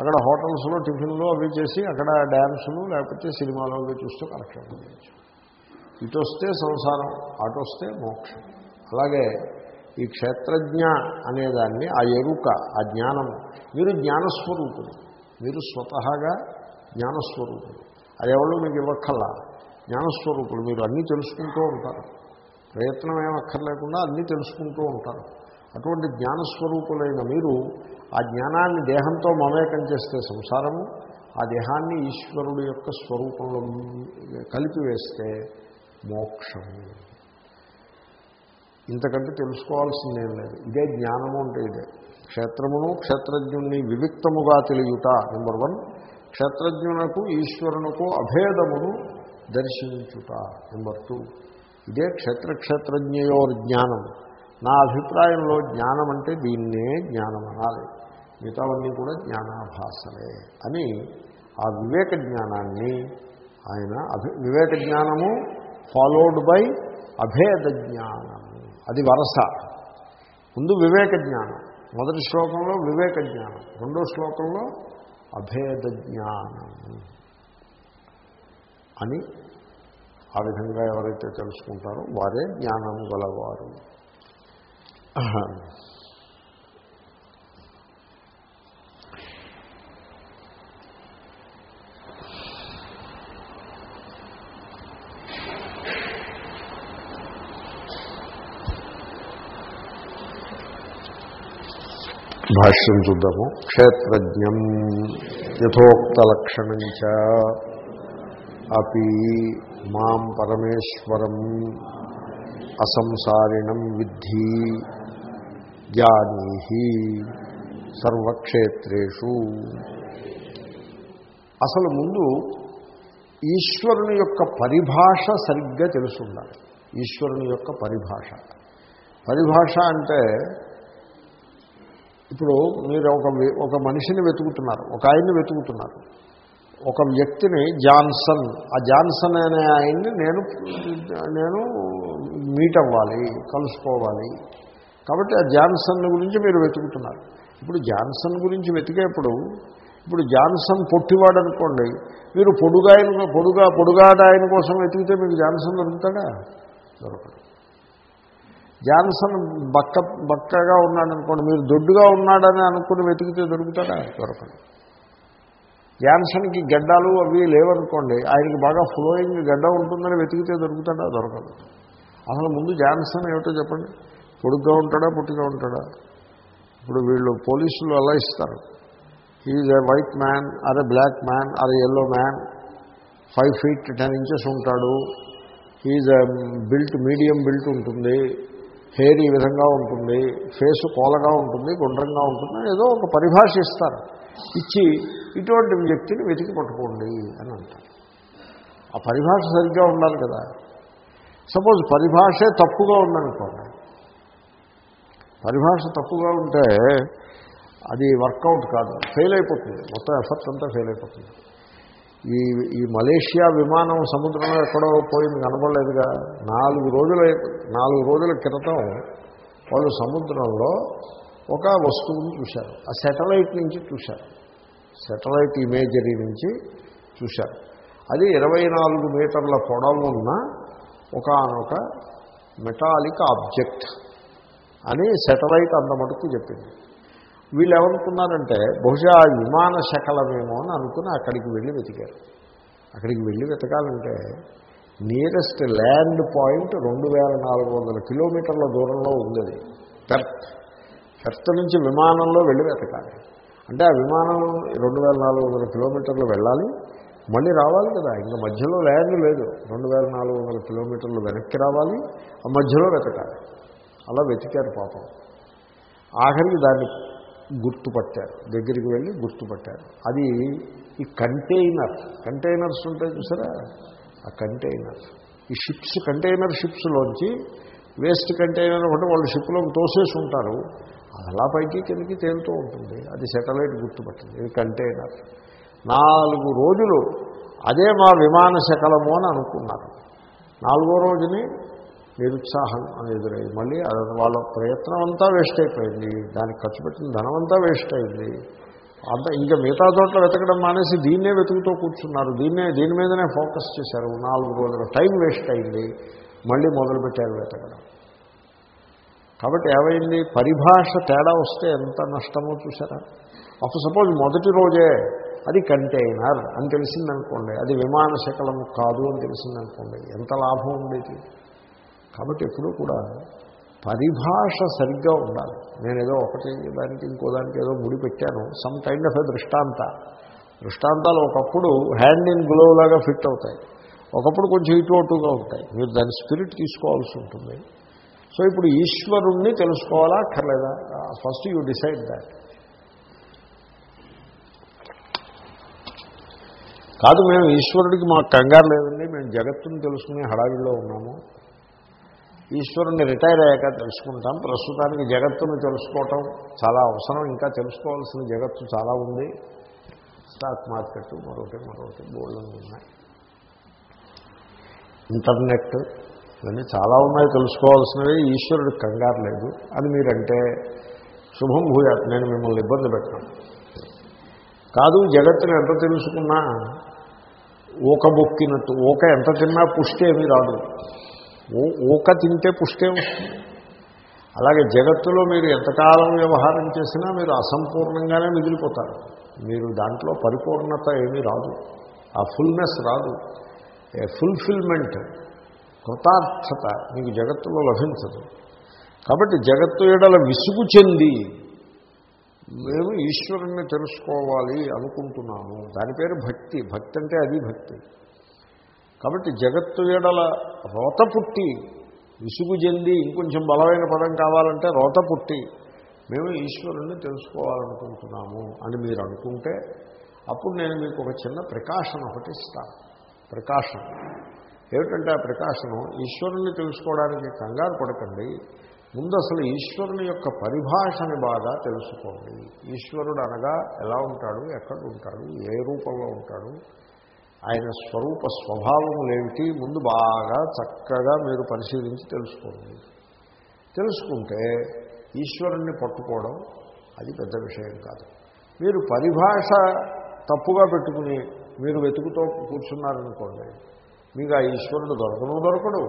అక్కడ హోటల్స్లో టిఫిన్లు అవి చేసి అక్కడ డ్యాన్సులు లేకపోతే సినిమాలు అవి చూస్తూ కరెక్ట్ చేయొచ్చు ఇటు వస్తే సంసారం అటు వస్తే మోక్షం. అలాగే ఈ క్షేత్రజ్ఞ అనేదాన్ని ఆ ఎరుక ఆ జ్ఞానం మీరు జ్ఞానస్వరూపుడు మీరు స్వతహాగా జ్ఞానస్వరూపుడు అది ఎవరు మీకు ఇవ్వక్కల్లా జ్ఞానస్వరూపుడు మీరు అన్నీ తెలుసుకుంటూ ఉంటారు. ప్రయత్నం ఏమక్కర్లేకుండా అన్నీ తెలుసుకుంటూ ఉంటారు. అటువంటి జ్ఞానస్వరూపులైన మీరు ఆ జ్ఞానాన్ని దేహంతో మమేకం చేస్తే సంసారము ఆ దేహాన్ని ఈశ్వరుడు యొక్క స్వరూపంలో కలిపివేస్తే మోక్షము. ఇంతకంటే తెలుసుకోవాల్సిందేం లేదు. ఇదే జ్ఞానము అంటే ఇదే. క్షేత్రమును క్షేత్రజ్ఞుణ్ణి వివిక్తముగా తెలియుట నెంబర్ వన్. క్షేత్రజ్ఞునకు ఈశ్వరునకు అభేదమును దర్శించుట నెంబర్ టూ. ఇదే క్షేత్రక్షేత్రజ్ఞయోర్ జ్ఞానం నా అభిప్రాయంలో జ్ఞానం అంటే దీన్నే జ్ఞానం అనాలి మిగతావన్నీ కూడా జ్ఞానాభాసలే అని ఆ వివేక జ్ఞానాన్ని ఆయన అభి వివేక జ్ఞానము ఫాలోడ్ బై అభేద జ్ఞానము అది వరస. ముందు వివేక జ్ఞానం. మొదటి శ్లోకంలో వివేక జ్ఞానం. రెండో శ్లోకంలో అభేద జ్ఞానము అని ఆ విధంగా ఎవరైతే తెలుసుకుంటారో వారే జ్ఞానము గలవారు. భాష్యం చూద్దాము. క్షేత్రజ్ఞం యథోక్తలక్షణంచ అపి మాం పరమేశ్వరం అసంసారిణం విద్ధి జ్ఞానీ సర్వక్షేత్రేషు. అసలు ముందు ఈశ్వరుని యొక్క పరిభాష సరిగ్గా తెలుసుండాలి. ఈశ్వరుని యొక్క పరిభాష. పరిభాష అంటే ఇప్పుడు మీరు ఒక ఒక మనిషిని వెతుకుతున్నారు ఒక ఆయన్ని వెతుకుతున్నారు. ఒక వ్యక్తిని జాన్సన్ ఆ జాన్సన్ అనే ఆయన్ని నేను నేను మీట్ అవ్వాలి కలుసుకోవాలి. కాబట్టి ఆ జాన్సన్ గురించి మీరు వెతుకుతున్నారు. ఇప్పుడు జాన్సన్ గురించి వెతికేప్పుడు ఇప్పుడు జాన్సన్ పొట్టివాడు అనుకోండి మీరు పొడుగాయన పొడుగా పొడుగాట ఆయన కోసం వెతికితే మీకు జాన్సన్ దొరుకుతాడా? దొరకడు. జాన్సన్ బక్క బక్కగా ఉన్నాడనుకోండి మీరు దొడ్డుగా ఉన్నాడని అనుకుని వెతికితే దొరుకుతాడా? దొరకడు. జాన్సన్కి గడ్డాలు అవి లేవనుకోండి ఆయనకి బాగా ఫ్లోయింగ్ గడ్డ ఉంటుందని వెతికితే దొరుకుతాడా? దొరకదు. అసలు ముందు జాన్సన్ ఏమిటో చెప్పండి. పొడుగ్గా ఉంటాడా పుట్టిగా ఉంటాడా? ఇప్పుడు వీళ్ళు పోలీసులు అలా ఇస్తారు. Is a white man or a black man or yellow man five feet ten inches ఉంటాడు. ఈజ్ బిల్ట్ మీడియం బిల్ట్ ఉంటుంది. హెయిర్ ఈ విధంగా ఉంటుంది. ఫేస్ కోలగా ఉంటుంది గుండ్రంగా ఉంటుంది. ఏదో ఒక పరిభాష ఇస్తారు. ఇచ్చి ఇటువంటి వ్యక్తిని వెతికి పట్టుకోండి అని అంటారు. ఆ పరిభాష సరిగ్గా ఉండాలి కదా. సపోజ్ పరిభాషే తప్పుగా ఉందనుకోండి. పరిభాష తప్పుగా ఉంటే అది వర్కౌట్ కాదు ఫెయిల్ అయిపోతుంది. మొత్తం ఎఫర్ట్ అంతా ఫెయిల్ అయిపోతుంది. ఈ ఈ మలేషియా విమానం సముద్రంలో ఎక్కడో పోయింది కనబడలేదుగా నాలుగు రోజుల నాలుగు రోజుల క్రితం వాళ్ళు సముద్రంలో ఒక వస్తువుని చూశారు. ఆ సెటిలైట్ నుంచి చూశారు. సెటిలైట్ ఇమేజరీ నుంచి చూశారు. అది ఇరవై నాలుగు మీటర్ల పొడవు ఉన్న ఒకనొక మెటాలిక్ ఆబ్జెక్ట్ అని సెటిలైట్ అంత మటుకు చెప్పింది. వీళ్ళు ఏమనుకున్నారంటే బహుశా విమాన శకలమేమో అని అనుకుని అక్కడికి వెళ్ళి వెతికారు. అక్కడికి వెళ్ళి వెతకాలంటే నియరెస్ట్ ల్యాండ్ పాయింట్ రెండు వేల నాలుగు వందల కిలోమీటర్ల దూరంలో ఉంది పెర్త్ పెర్త్ నుంచి విమానంలో వెళ్ళి వెతకాలి. అంటే ఆ విమానం రెండు వేల నాలుగు వందల కిలోమీటర్లు వెళ్ళాలి మళ్ళీ రావాలి కదా. ఇంకా మధ్యలో ల్యాండ్ లేదు. రెండు వేల నాలుగు వందల కిలోమీటర్లు వెనక్కి రావాలి ఆ మధ్యలో వెతకాలి. అలా వెతికారు పాపం. ఆఖరికి దాన్ని గుర్తుపట్టారు. దగ్గరికి వెళ్ళి గుర్తుపట్టారు. అది ఈ కంటైనర్. కంటైనర్స్ ఉంటాయి చూసారా? ఆ కంటైనర్. ఈ షిప్స్ కంటైనర్ షిప్స్లోంచి వేస్ట్ కంటైనర్ ఒకటి వాళ్ళు షిప్లోకి తోసేసి ఉంటారు. అది అలా పైకి కిందకి తేలుతూ ఉంటుంది. అది సెటిలైట్ గుర్తుపట్టింది. ఇది కంటైనర్. నాలుగు రోజులు అదే మా విమాన శకలము అని అనుకున్నారు. నాలుగో రోజుని నిరుత్సాహం అని ఎదురైంది మళ్ళీ వాళ్ళ ప్రయత్నం అంతా వేస్ట్ అయిపోయింది. దానికి ఖర్చు పెట్టిన ధనం అంతా వేస్ట్ అయింది. అంత ఇంకా మిగతా చోట్ల వెతకడం మానేసి దీన్నే వెతుకుతూ కూర్చున్నారు. దీన్నే దీని మీదనే ఫోకస్ చేశారు. నాలుగు రోజుల టైం వేస్ట్ అయింది. మళ్ళీ మొదలుపెట్టారు వెతకడం. కాబట్టి ఏమైంది? పరిభాష తేడా వస్తే ఎంత నష్టమో చూసారా అఫ్ సపోజ్ మొదటి రోజే అది కంటైనర్ అని తెలిసిందనుకోండి. అది విమాన శకలం కాదు అని తెలిసిందనుకోండి. ఎంత లాభం ఉండేది? కాబట్టి ఎప్పుడూ కూడా పరిభాష సరిగ్గా ఉండాలి. నేను ఏదో ఒకటి దానికి ఇంకో దానికి ఏదో ముడి పెట్టాను. సమ్ కైండ్ ఆఫ్ ఎ దృష్టాంత. దృష్టాంతాలు ఒకప్పుడు హ్యాండ్ ఇన్ గ్లోవ్ లాగా ఫిట్ అవుతాయి. ఒకప్పుడు కొంచెం ఇటు అటుగా ఉంటాయి. మీరు దాని స్పిరిట్ తీసుకోవాల్సి ఉంటుంది. సో ఇప్పుడు ఈశ్వరుణ్ణి తెలుసుకోవాలా అక్కర్లేదా? ఫస్ట్ యూ డిసైడ్ దాట్ కాదు మేము ఈశ్వరుడికి మాకు కంగారు లేదండి. మేము జగత్తుని తెలుసుకునే హడావిడిలో ఉన్నాము. ఈశ్వరుణ్ణి రిటైర్ అయ్యాక తెలుసుకుంటాం. ప్రస్తుతానికి జగత్తును తెలుసుకోవటం చాలా అవసరం. ఇంకా తెలుసుకోవాల్సిన జగత్తు చాలా ఉంది. స్టాక్ మార్కెట్ మరొకటి మరొకటి బోల్డ్ ఉన్నాయి. ఇంటర్నెట్ ఇవన్నీ చాలా ఉన్నాయి. తెలుసుకోవాల్సినవి ఈశ్వరుడికి కంగారు లేదు. అని మీరంటే శుభం భూయాత్. నేను మిమ్మల్ని ఇబ్బంది పెట్టాను. కాదు జగత్తుని ఎంత తెలుసుకున్నా ఊక బొక్కినట్టు ఊక ఎంత తిన్నా పుష్టి ఏమీ రాదు. ఊక తింటే పుష్టే వస్తుంది. అలాగే జగత్తులో మీరు ఎంతకాలం వ్యవహారం చేసినా మీరు అసంపూర్ణంగానే మిగిలిపోతారు. మీరు దాంట్లో పరిపూర్ణత ఏమీ రాదు. ఆ ఫుల్నెస్ రాదు. ఏ ఫుల్ఫిల్మెంట్ కృతార్థత మీకు జగత్తులో లభించదు. కాబట్టి జగత్తు ఎడల విసుగు చెంది మేము ఈశ్వరుణ్ణి తెలుసుకోవాలి అనుకుంటున్నాము. దాని పేరు భక్తి. భక్తి అంటే అది భక్తి కాబట్టి జగత్తు ఎడల రోత పుట్టి విసుగు చెంది ఇంకొంచెం బలమైన పదం కావాలంటే రోత పుట్టి మేము ఈశ్వరుణ్ణి తెలుసుకోవాలనుకుంటున్నాము అని మీరు అనుకుంటే అప్పుడు నేను మీకు ఒక చిన్న ప్రకాశం ఒకటి ఇస్తాను ప్రకాశం ఏమిటంటే ఆ ప్రకాశం ఈశ్వరుణ్ణి తెలుసుకోవడానికి కంగారు పడకండి. ముందు అసలు ఈశ్వరుని యొక్క పరిభాషని బాగా తెలుసుకోండి. ఈశ్వరుడు అనగా ఎలా ఉంటాడు ఎక్కడ ఉంటాడు ఏ రూపంలో ఉంటాడు ఆయన స్వరూప స్వభావములేమిటి ముందు బాగా చక్కగా మీరు పరిశీలించి తెలుసుకోండి. తెలుసుకుంటే ఈశ్వరుణ్ణి పట్టుకోవడం అది పెద్ద విషయం కాదు. మీరు పరిభాష తప్పుగా పెట్టుకుని మీరు వెతుకుతో కూర్చున్నారనుకోండి మీకు ఆ ఈశ్వరుడు దొరకను దొరకడు.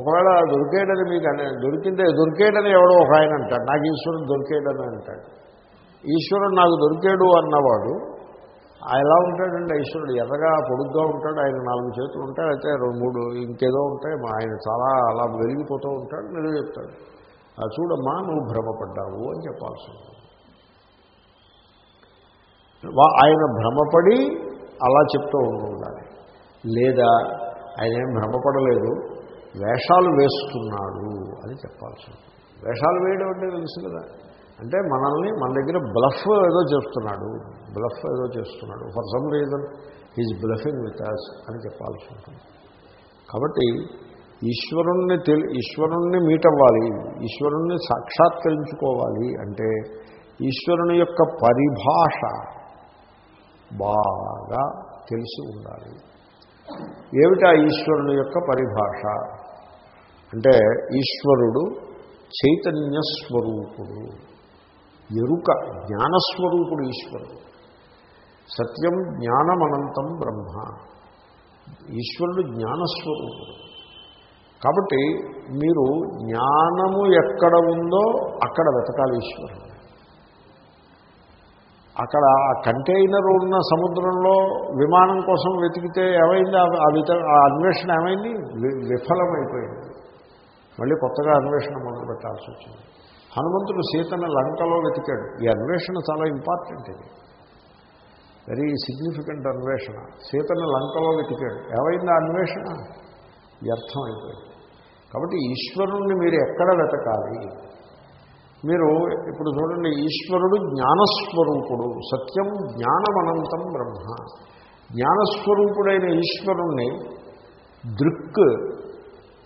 ఒకవేళ దొరికేయడని మీకు దొరికిందే దొరికేయడని ఎవడో ఒక ఆయన అంటాడు నాకు ఈశ్వరుడు దొరికేయడని అంటాడు. ఈశ్వరుడు నాకు దొరికాడు అన్నవాడు ఎలా ఉంటాడండి ఈశ్వరుడు ఎర్రగా పొడుగ్గా ఉంటాడు. ఆయన నాలుగు చేతులు ఉంటాయి అయితే రెండు మూడు ఇంకేదో ఉంటాయి. మా ఆయన చాలా అలా వెలిగిపోతూ ఉంటాడు నిజం చెప్తాడు. చూడమ్మా నువ్వు భ్రమపడ్డావు అని చెప్పాల్సి ఉంటుంది. ఆయన భ్రమపడి అలా చెప్తూ ఉండాలి. లేదా ఆయన ఏం భ్రమపడలేదు వేషాలు వేస్తున్నాడు అని చెప్పాల్సి ఉంటుంది. వేషాలు వేయడం అంటే తెలుసు కదా. అంటే మనల్ని మన దగ్గర బ్లఫ్ ఏదో చేస్తున్నాడు బ్లఫ్ ఏదో చేస్తున్నాడు. For some reason is bluffing with us అని చెప్పాల్సి ఉంటుంది. కాబట్టి ఈశ్వరుణ్ణి తెలి ఈశ్వరుణ్ణి మీట్ అవ్వాలి ఈశ్వరుణ్ణి సాక్షాత్కరించుకోవాలి అంటే ఈశ్వరుని యొక్క పరిభాష బాగా తెలిసి ఉండాలి. ఏమిటి ఆ ఈశ్వరుని యొక్క పరిభాష? అంటే ఈశ్వరుడు చైతన్య స్వరూపుడు. ఎరుక జ్ఞానస్వరూపుడు ఈశ్వరుడు. సత్యం జ్ఞానమనంతం బ్రహ్మ. ఈశ్వరుడు జ్ఞానస్వరూపుడు. కాబట్టి మీరు జ్ఞానము ఎక్కడ ఉందో అక్కడ వెతకాలి ఈశ్వరుడు. అక్కడ ఆ కంటైనర్ ఉన్న సముద్రంలో విమానం కోసం వెతికితే ఏమైంది? ఆ- విత ఆ అన్వేషణ ఏమైంది? విఫలమైపోయింది. మళ్ళీ కొత్తగా అన్వేషణ మొదలు పెట్టాల్సి వచ్చింది. హనుమంతుడు సీతను లంకలో వెతికాడు. ఈ అన్వేషణ చాలా ఇంపార్టెంట్ ఇది. వెరీ సిగ్నిఫికెంట్ అన్వేషణ. సీతను లంకలో వెతికాడు. ఏమైంది అన్వేషణ? వ్యర్థం అయిపోయింది. కాబట్టి ఈశ్వరుణ్ణి మీరు ఎక్కడ వెతకాలి? మీరు ఇప్పుడు చూడండి ఈశ్వరుడు జ్ఞానస్వరూపుడు. సత్యం జ్ఞానమనంతం బ్రహ్మ. జ్ఞానస్వరూపుడైన ఈశ్వరుణ్ణి దృక్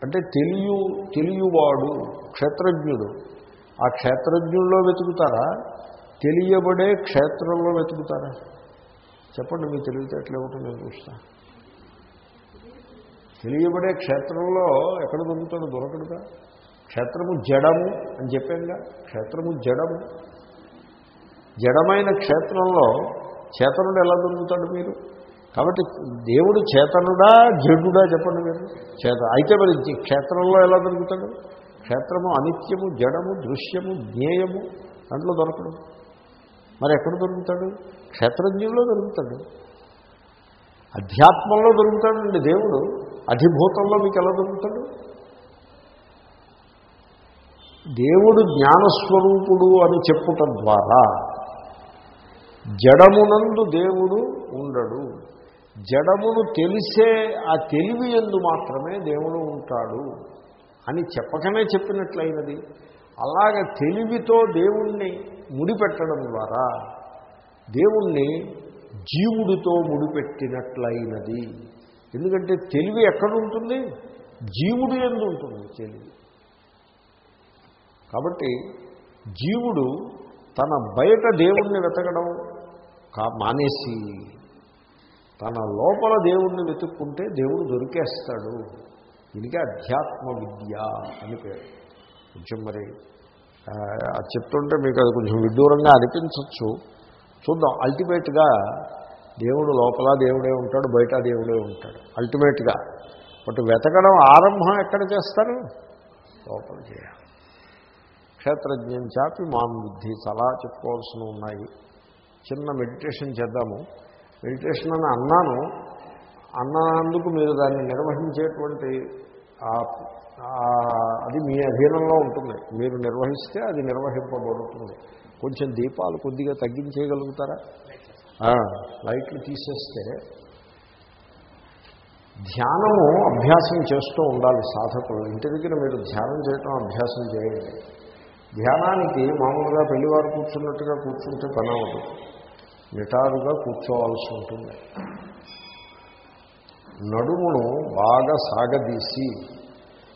అంటే తెలియు తెలియవాడు క్షేత్రజ్ఞుడు. ఆ క్షేత్రజ్ఞుల్లో వెతుకుతారా? తెలియబడే క్షేత్రంలో వెతుకుతారా? చెప్పండి మీ తెలివితేటలు ఏమిటో నేను చూస్తా. తెలియబడే క్షేత్రంలో ఎక్కడ దొరుకుతాడు? దొరకడుగా? క్షేత్రము జడము అని చెప్పానుగా. క్షేత్రము జడము. జడమైన క్షేత్రంలో చేతనుడు ఎలా దొరుకుతాడు మీరు? కాబట్టి దేవుడు చేతనుడా జడుడా చెప్పండి మీరు. చేత అయితే మరి క్షేత్రంలో ఎలా దొరుకుతాడు? క్షేత్రము అనిత్యము జడము దృశ్యము జ్ఞేయము దాంట్లో దొరకడం. మరి ఎక్కడ దొరుకుతాడు? క్షేత్రజ్ఞంలో దొరుకుతాడు. అధ్యాత్మంలో దొరుకుతాడండి దేవుడు. అధిభూతంలో మీకు ఎలా దొరుకుతాడు? దేవుడు జ్ఞానస్వరూపుడు అని చెప్పుట ద్వారా జడమునందు దేవుడు ఉండడు. జడమును తెలిసే ఆ తెలివి ఎందు మాత్రమే దేవుడు ఉంటాడు. అని చెప్పకనే చెప్పినట్లయినది. అలాగ తెలివితో దేవుణ్ణి ముడిపెట్టడం ద్వారా దేవుణ్ణి జీవుడితో ముడిపెట్టినట్లయినది. ఎందుకంటే తెలివి ఎక్కడుంటుంది? జీవుడు ఎందు ఉంటుంది తెలివి? కాబట్టి జీవుడు తన బయట దేవుణ్ణి వెతకడం కా మానేసి తన లోపల దేవుణ్ణి వెతుక్కుంటే దేవుడు దొరికేస్తాడు. దీనికి అధ్యాత్మ విద్య అని పేరు. కొంచెం మరి అది చెప్తుంటే మీకు అది కొంచెం విడ్డూరంగా అనిపించవచ్చు చూద్దాం అల్టిమేట్గా దేవుడు లోపల దేవుడే ఉంటాడు బయట దేవుడే ఉంటాడు. అల్టిమేట్గా బట్ వెతకడం ఆరంభం ఎక్కడ చేస్తారు? లోపల చేయాలి. క్షేత్రజ్ఞం చాపి మాం బుద్ధి చాలా చెప్పుకోవాల్సిన ఉన్నాయి. చిన్న మెడిటేషన్ చేద్దాము. మెడిటేషన్ అని అన్నాను. అన్నందుకు మీరు దాన్ని నిర్వహించేటువంటి అది మీ అధీనంలో ఉంటుంది. మీరు నిర్వహిస్తే అది నిర్వహింపబడుతుంది. కొంచెం దీపాలు కొద్దిగా తగ్గించేయగలుగుతారా? లైట్లు తీసేస్తే ధ్యానము అభ్యాసం చేస్తూ ఉండాలి సాధకులు. ఇంటి దగ్గర మీరు ధ్యానం చేయటం అభ్యాసం చేయండి. ధ్యానానికి మామూలుగా పెళ్ళివారు కూర్చున్నట్టుగా కూర్చుంటే పని అవ్వదు. నిటారుగా కూర్చోవాల్సి ఉంటుంది. నడుమును బాగా సాగదీసి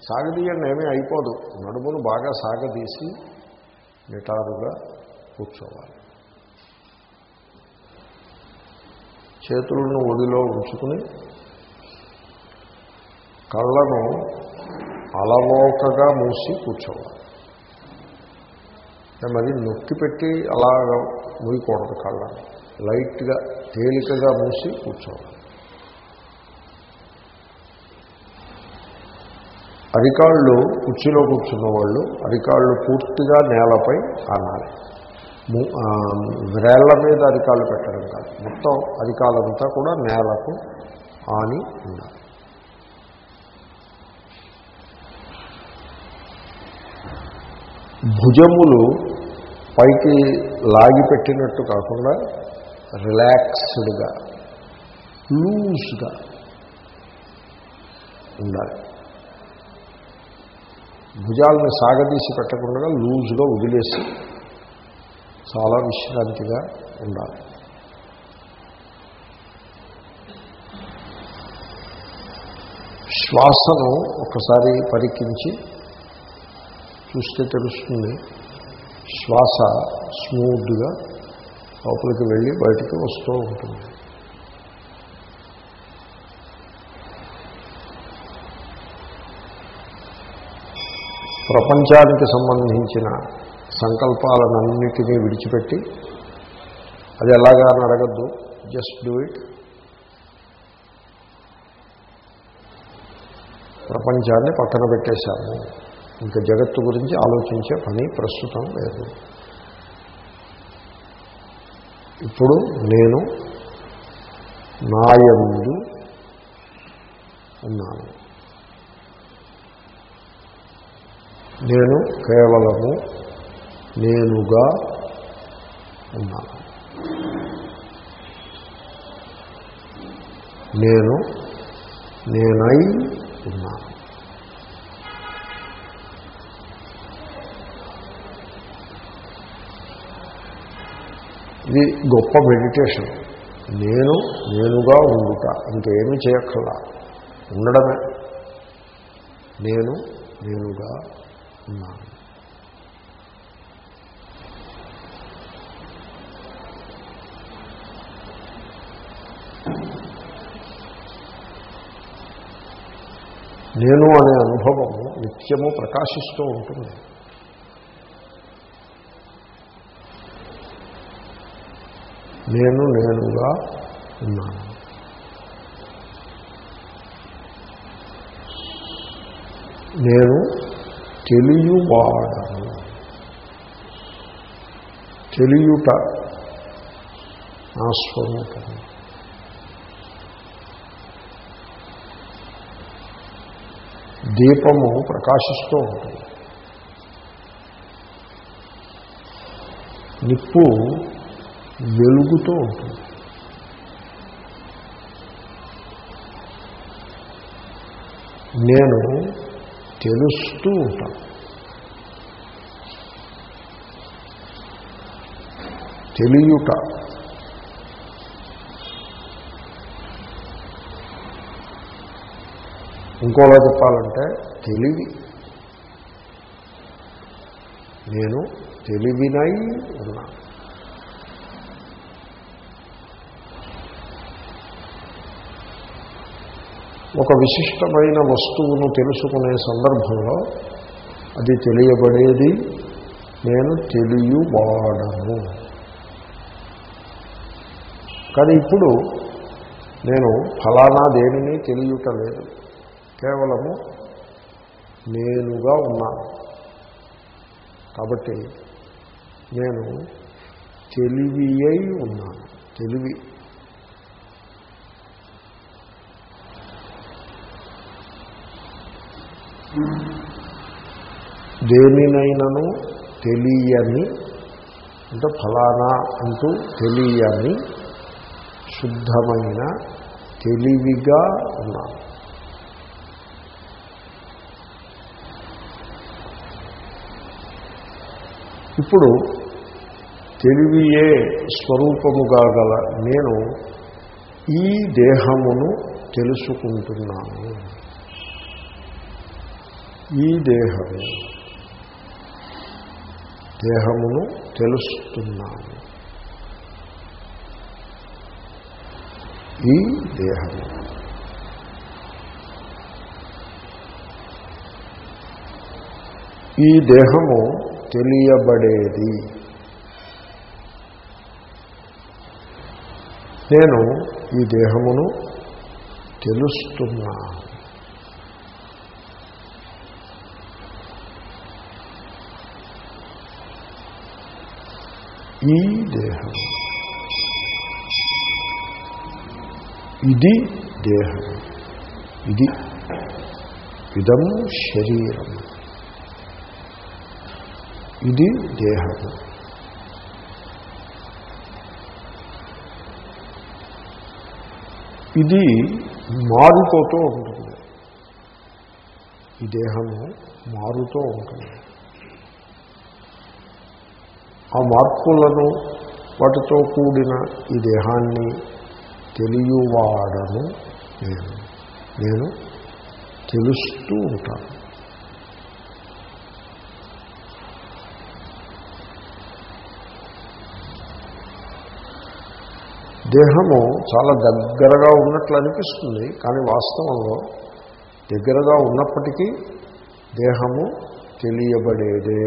సాగదీయండి ఏమీ అయిపోదు. నడుమును బాగా సాగదీసి నిటారుగా కూర్చోవాలి. చేతులను ఒడిలో ఉంచుకుని కళ్ళను అలవోకగా మూసి కూర్చోవాలి. మరి నొక్కి పెట్టి అలా మూయకూడదు కళ్ళని. లైట్గా తేలికగా మూసి కూర్చోవాలి. అరికాళ్ళు కుర్చీలో కూర్చున్న వాళ్ళు అరికాళ్ళు పూర్తిగా నేలపై ఆనాలి ము- వ్రేళ్ళ మీద అరికాళ్ళు పెట్టడం కాదు. మొత్తం అరికాలంతా కూడా నేలకు ఆని ఉండాలి. భుజములు పైకి లాగి పెట్టినట్టు కాకుండా రిలాక్స్డ్గా లూజ్గా ఉండాలి. భుజాలను సాగదీసి పెట్టకుండా లూజ్గా వదిలేసి చాలా విశ్రాంతిగా ఉండాలి. శ్వాసను ఒకసారి పరికించి చూస్తే తెలుస్తుంది శ్వాస స్మూత్గా లోపలికి వెళ్ళి బయటికి వస్తూ ఉంటుంది. ప్రపంచానికి సంబంధించిన సంకల్పాలన్నిటినీ విడిచిపెట్టి అది ఎలాగా అని అడగద్దు. జస్ట్ డూ ఇట్ ప్రపంచాన్ని పక్కన పెట్టేశాము. ఇంకా జగత్తు గురించి ఆలోచించే పని ప్రస్తుతం లేదు. ఇప్పుడు నేను నాయందు ఉన్నాను. నేను కేవలము నేనుగా ఉన్నాను నేను నేనై ఉన్నాను ఇది గొప్ప మెడిటేషన్. నేను నేనుగా ఉండుట ఇంకేమీ చేయక్కర్లా. ఉండడమే. నేను నేనుగా ఉన్నాను నేను అనే అనుభవము నిత్యము ప్రకాశిస్తూ ఉంటుంది. నేను నేనుగా ఉన్నాను. నేను తెలియవాడను తెలియుట నా స్వరూపము దీపము ప్రకాశిస్తూ ఉంటుంది. నిప్పు వెలుగుతూ ఉంటుంది. నేను తెలుస్తూ ఉంటాను తెలియుట. ఇంకోలా చెప్పాలంటే తెలివి. నేను తెలివినై ఉన్నాను ఒక విశిష్టమైన వస్తువును తెలుసుకునే సందర్భంలో అది తెలియబడేది నేను తెలియవాడను. కానీ ఇప్పుడు నేను ఫలానా దేనిని తెలియటలేదు. కేవలము నేనుగా ఉన్నాను. కాబట్టి నేను తెలివి అయి ఉన్నాను. తెలివి దేనినైనను తెలియని అంటే ఫలానా అంటూ తెలియని శుద్ధమైన తెలివిగా ఉన్నాను. ఇప్పుడు తెలివియే స్వరూపముగా గల నేను ఈ దేహమును తెలుసుకుంటున్నాను. ఈ దేహము దేహమును తెలుస్తున్నాను ఈ దేహము. ఈ దేహము తెలియబడేది. నేను ఈ దేహమును తెలుస్తున్నాను. ఈ దేహం ఇది దేహం ఇది ఇదం శరీరం ఇది దేహము ఇది మారిపోతూ ఉంటుంది. ఈ దేహము మారుతూ ఉంటుంది. ఆ మార్పులను వాటితో కూడిన ఈ దేహాన్ని తెలియవాడను నేను. నేను తెలుస్తూ ఉంటాను. దేహము చాలా దగ్గరగా ఉన్నట్లు అనిపిస్తుంది కానీ వాస్తవంలో దగ్గరగా ఉన్నప్పటికీ దేహము తెలియబడేదే.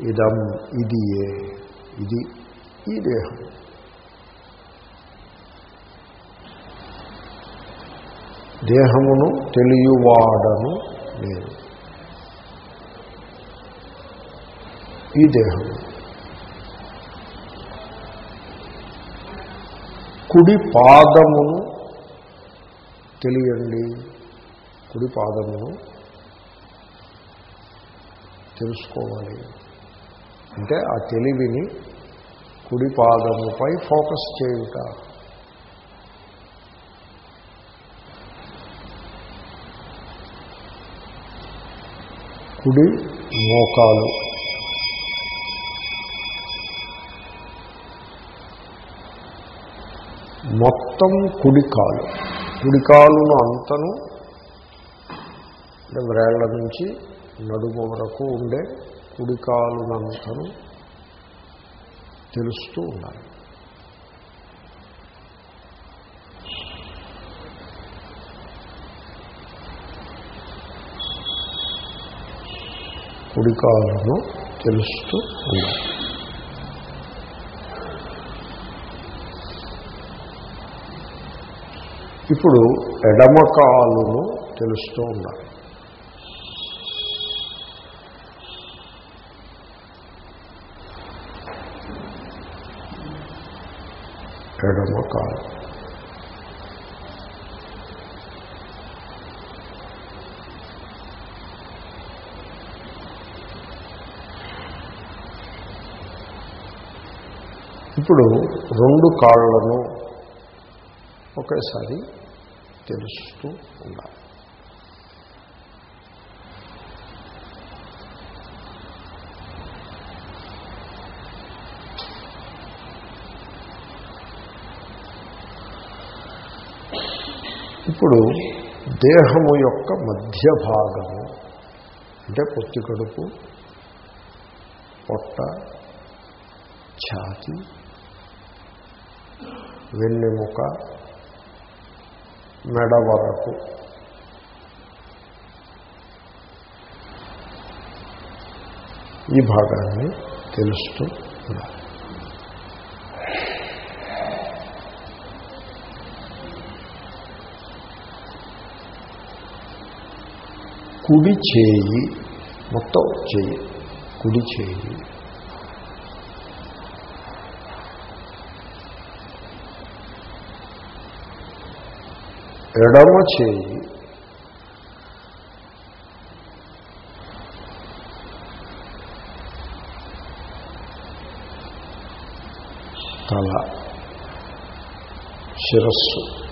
ఇదం ఇదియే ఇది ఈ దేహం. దేహమును తెలియవాడను నేను. ఈ దేహము కుడి పాదమును తెలియండి. కుడి పాదమును తెలుసుకోవాలి. అంటే ఆ తెలివిని కుడిపాదముపై ఫోకస్ చేయుట. కుడి మోకాలు. మొత్తం కుడికాలు కుడికాలును అంతను అంటే వ్రేళ్ళ నుంచి నడుము వరకు ఉండే కుడికాలునంతను తెలుస్తూ ఉండాలి. కుడికాలను తెలుస్తూ ఉండాలి. ఇప్పుడు ఎడమకాలును తెలుస్తూ ఉండాలి. ఎడమ కాలు ఇప్పుడు రెండు కాళ్ళను ఒకేసారి తెలుస్తూ ఉండాలి ఇప్పుడు దేహము యొక్క మధ్య భాగము అంటే పొత్తి కడుపు పొట్ట ఛాతి వెన్నెముక మెడ వరకు. ఈ భాగాన్ని తెలుస్తూ ఉండాలి. కుడి చేయి మొత్తం చేయి కుడి చేయి ఎడమ చేయి తల శిరస్సు.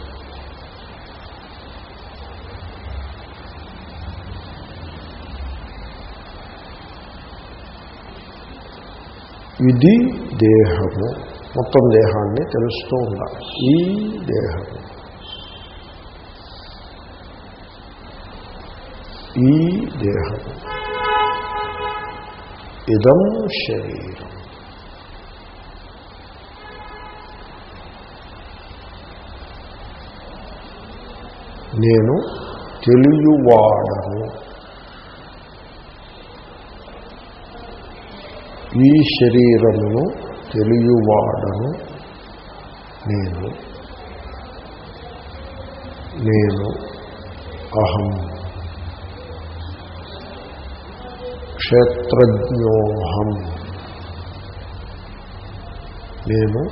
ఇది దేహము. మొత్తం దేహాన్ని తెలుస్తూ ఉండాలి. ఈ దేహము. ఈ దేహము. ఇదం శరీరం. నేను తెలియవాడను. ఈ శరీరమును తెలియవాడను నేను. నేను అహం. క్షేత్రజ్ఞోహం. నేను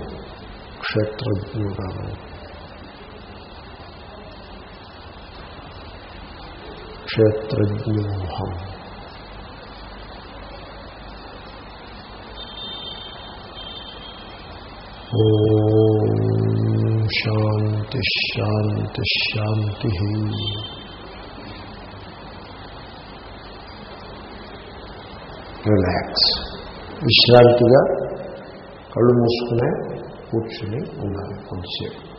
క్షేత్రజ్ఞుడను. క్షేత్రజ్ఞోహం ఓం శాంతిశాంతిశాంతి రిలాక్స్ విశ్రాంతిగా కళ్ళు మూసుకునే కూర్చుని ఉండాలి కొంతసేపు.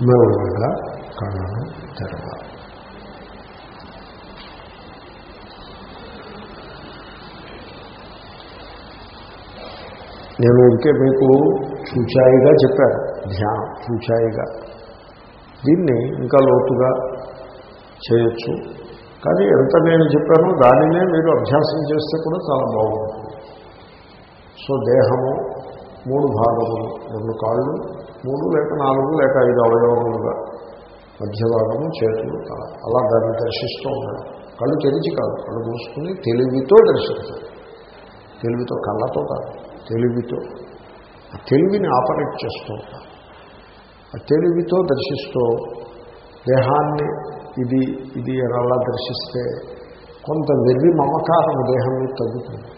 మెల్లగా కళ్ళను తెరవాలి. నేను ఊరికే మీకు చూచాయిగా చెప్పాను. ధ్యానం చూచాయిగా. దీన్ని ఇంకా లోతుగా చేయొచ్చు. కానీ ఎంత నేను చెప్పానో దానినే మీరు అభ్యాసం చేస్తే కూడా చాలా బాగుంటుంది. సో దేహము మూడు భాగములు. రెండు కాళ్ళు మూడు లేక నాలుగు లేక ఐదు అవయవములుగా మధ్య భాగము చేతులు అలా దాన్ని దర్శిస్తూ ఉండడం. కళ్ళు తెరిచి కాదు కళ్ళు మూసుకుని తెలివితో దర్శించాలి తెలివితో కళ్ళతో కాదు. తెలివితో. ఆ తెలివిని ఆపరేట్ చేస్తూ ఉంటాం ఆ తెలివితో దర్శిస్తూ దేహాన్ని ఇది ఇది అలా దర్శిస్తే కొంత వెర్రి మమకారం దేహంలో తగ్గుతుంది.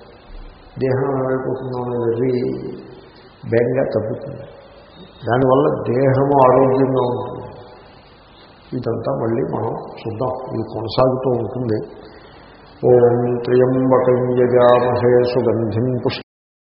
దేహం ఏమైపోతుందో అనే వెర్రి బెంగా తగ్గుతుంది. దానివల్ల దేహము ఆరోగ్యంగా ఉంటుంది. ఇదంతా మళ్ళీ మనం చూద్దాం. ఇది కొనసాగుతూ ఉంటుంది. ఓం త్రయంబకం యజామహే సుగంధిం పుష్ప